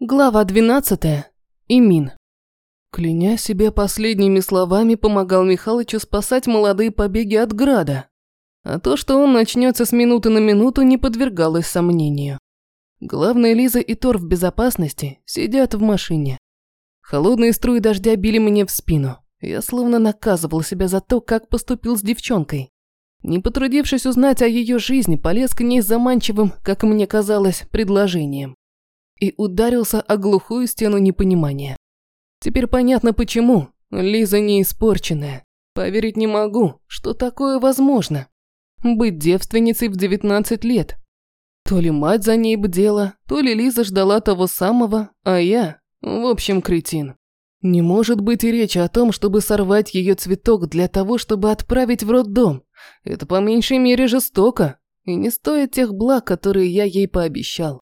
Глава 12. Имин. Кляня себя последними словами, помогал Михалычу спасать молодые побеги от града. А то, что он начнется с минуты на минуту, не подвергалось сомнению. Главное, Лиза и Тор в безопасности сидят в машине. Холодные струи дождя били мне в спину. Я словно наказывал себя за то, как поступил с девчонкой. Не потрудившись узнать о ее жизни, полез к ней заманчивым, как мне казалось, предложением и ударился о глухую стену непонимания. Теперь понятно почему. Лиза не испорченная. Поверить не могу, что такое возможно. Быть девственницей в 19 лет. То ли мать за ней бдела, то ли Лиза ждала того самого, а я, в общем, кретин. Не может быть и речи о том, чтобы сорвать ее цветок для того, чтобы отправить в роддом. Это по меньшей мере жестоко и не стоит тех благ, которые я ей пообещал.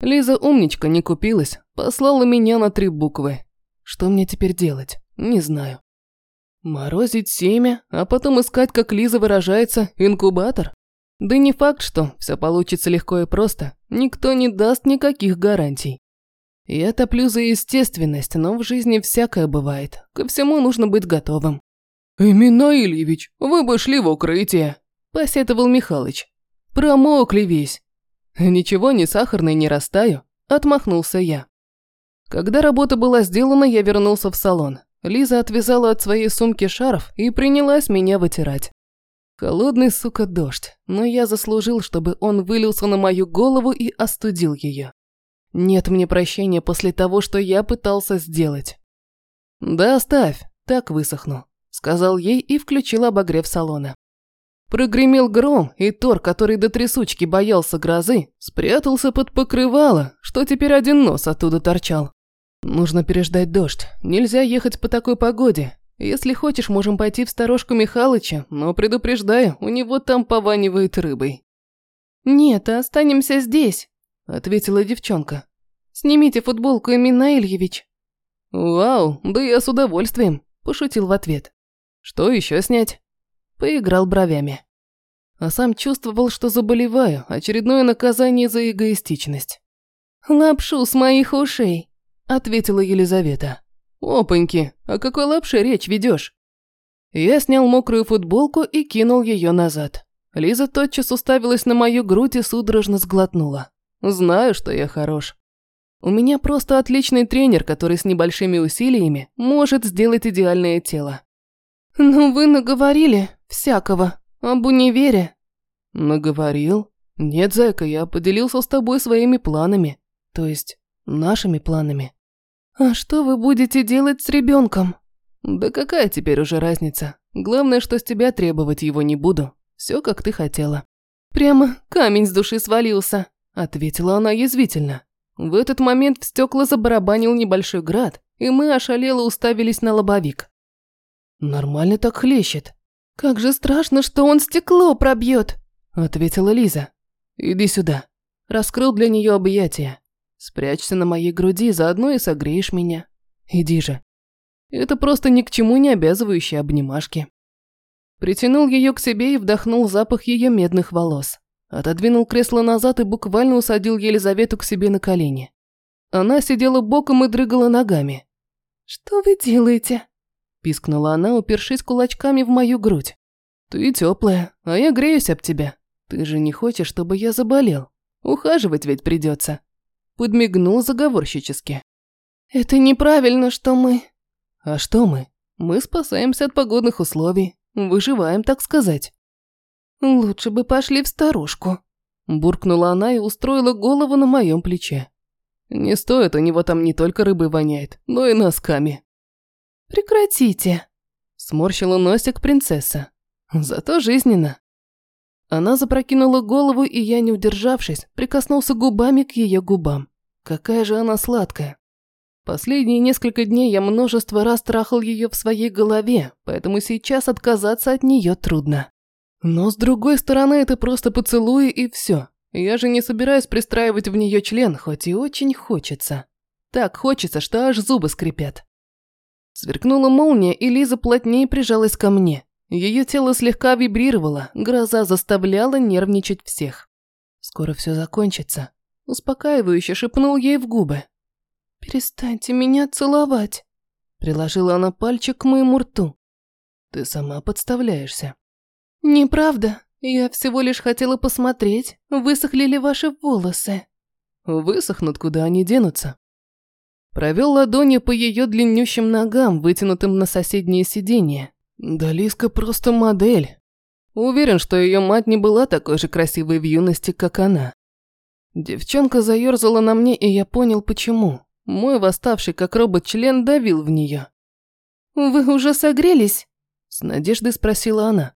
Лиза умничка не купилась, послала меня на три буквы. Что мне теперь делать? Не знаю. Морозить семя, а потом искать, как Лиза выражается, инкубатор? Да не факт, что все получится легко и просто. Никто не даст никаких гарантий. Я топлю за естественность, но в жизни всякое бывает. Ко всему нужно быть готовым. «Имена Ильевич, вы бы шли в укрытие», – посетовал Михалыч. «Промокли весь. «Ничего, не сахарный, не растаю», – отмахнулся я. Когда работа была сделана, я вернулся в салон. Лиза отвязала от своей сумки шарф и принялась меня вытирать. Холодный, сука, дождь, но я заслужил, чтобы он вылился на мою голову и остудил ее. Нет мне прощения после того, что я пытался сделать. «Да оставь, так высохну», – сказал ей и включил обогрев салона. Прогремел гром, и Тор, который до трясучки боялся грозы, спрятался под покрывало, что теперь один нос оттуда торчал. Нужно переждать дождь, нельзя ехать по такой погоде. Если хочешь, можем пойти в сторожку Михалыча, но предупреждаю, у него там пованивает рыбой. «Нет, останемся здесь», – ответила девчонка. «Снимите футболку, Эмина Ильевич». «Вау, да я с удовольствием», – пошутил в ответ. «Что еще снять?» Поиграл бровями. А сам чувствовал, что заболеваю, очередное наказание за эгоистичность. «Лапшу с моих ушей», – ответила Елизавета. «Опаньки, о какой лапше речь ведешь?» Я снял мокрую футболку и кинул ее назад. Лиза тотчас уставилась на мою грудь и судорожно сглотнула. «Знаю, что я хорош. У меня просто отличный тренер, который с небольшими усилиями может сделать идеальное тело». «Ну вы наговорили», Всякого. Об универе. Наговорил? Нет, зайка, я поделился с тобой своими планами. То есть, нашими планами. А что вы будете делать с ребенком? Да какая теперь уже разница? Главное, что с тебя требовать его не буду. Все, как ты хотела. Прямо камень с души свалился, ответила она язвительно. В этот момент в стекла забарабанил небольшой град, и мы ошалело уставились на лобовик. Нормально так хлещет. «Как же страшно, что он стекло пробьет!» – ответила Лиза. «Иди сюда». Раскрыл для нее объятия. «Спрячься на моей груди, заодно и согреешь меня. Иди же». Это просто ни к чему не обязывающие обнимашки. Притянул ее к себе и вдохнул запах ее медных волос. Отодвинул кресло назад и буквально усадил Елизавету к себе на колени. Она сидела боком и дрыгала ногами. «Что вы делаете?» Пискнула она, упершись кулачками в мою грудь. «Ты теплая, а я греюсь об тебя. Ты же не хочешь, чтобы я заболел? Ухаживать ведь придется. Подмигнул заговорщически. «Это неправильно, что мы...» «А что мы? Мы спасаемся от погодных условий. Выживаем, так сказать». «Лучше бы пошли в старушку», – буркнула она и устроила голову на моем плече. «Не стоит, у него там не только рыбой воняет, но и носками». «Прекратите!» – сморщила носик принцесса. «Зато жизненно». Она запрокинула голову, и я, не удержавшись, прикоснулся губами к ее губам. Какая же она сладкая. Последние несколько дней я множество раз трахал ее в своей голове, поэтому сейчас отказаться от нее трудно. Но с другой стороны, это просто поцелуи и все. Я же не собираюсь пристраивать в нее член, хоть и очень хочется. Так хочется, что аж зубы скрипят. Сверкнула молния, и Лиза плотнее прижалась ко мне. Ее тело слегка вибрировало, гроза заставляла нервничать всех. «Скоро все закончится», – успокаивающе шепнул ей в губы. «Перестаньте меня целовать», – приложила она пальчик к моему рту. «Ты сама подставляешься». «Неправда. Я всего лишь хотела посмотреть, высохли ли ваши волосы». «Высохнут, куда они денутся». Провел ладони по ее длиннющим ногам, вытянутым на соседнее сиденье. Да просто модель. Уверен, что ее мать не была такой же красивой в юности, как она. Девчонка заерзала на мне, и я понял, почему. Мой восставший как робот-член давил в нее. «Вы уже согрелись?» С надеждой спросила она.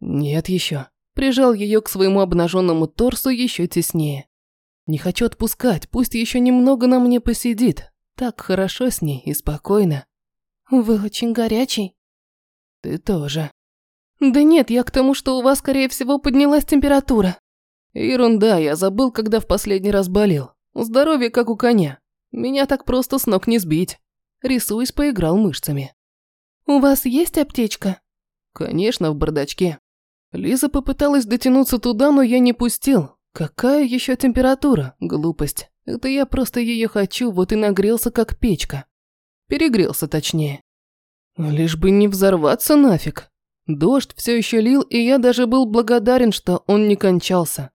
«Нет еще». Прижал ее к своему обнаженному торсу еще теснее. Не хочу отпускать, пусть еще немного на мне посидит. Так хорошо с ней и спокойно. «Вы очень горячий». «Ты тоже». «Да нет, я к тому, что у вас, скорее всего, поднялась температура». «Ерунда, я забыл, когда в последний раз болел. Здоровье как у коня. Меня так просто с ног не сбить. Рисуясь, поиграл мышцами. «У вас есть аптечка?» «Конечно, в бардачке». Лиза попыталась дотянуться туда, но я не пустил. Какая еще температура? Глупость. Это я просто ее хочу, вот и нагрелся, как печка. Перегрелся, точнее. Лишь бы не взорваться нафиг. Дождь все еще лил, и я даже был благодарен, что он не кончался.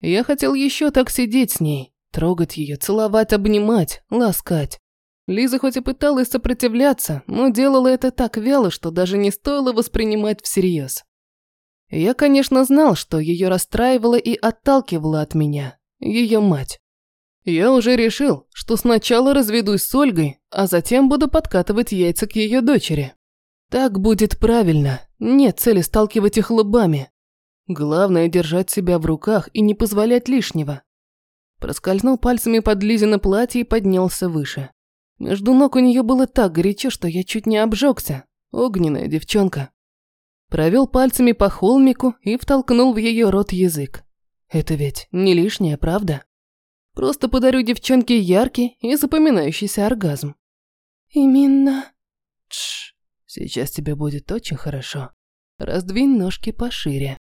Я хотел еще так сидеть с ней, Трогать ее, целовать, обнимать, ласкать. Лиза хоть и пыталась сопротивляться, но делала это так вяло, что даже не стоило воспринимать всерьез. Я, конечно, знал, что ее расстраивала и отталкивала от меня, ее мать. Я уже решил, что сначала разведусь с Ольгой, а затем буду подкатывать яйца к ее дочери. Так будет правильно, нет цели сталкивать их лбами. Главное держать себя в руках и не позволять лишнего. Проскользнул пальцами под Лизино платье и поднялся выше. Между ног у нее было так горячо, что я чуть не обжегся. Огненная девчонка. Провел пальцами по холмику и втолкнул в ее рот язык. Это ведь не лишнее, правда? Просто подарю девчонке яркий и запоминающийся оргазм. Именно. Тш, сейчас тебе будет очень хорошо. Раздвинь ножки пошире.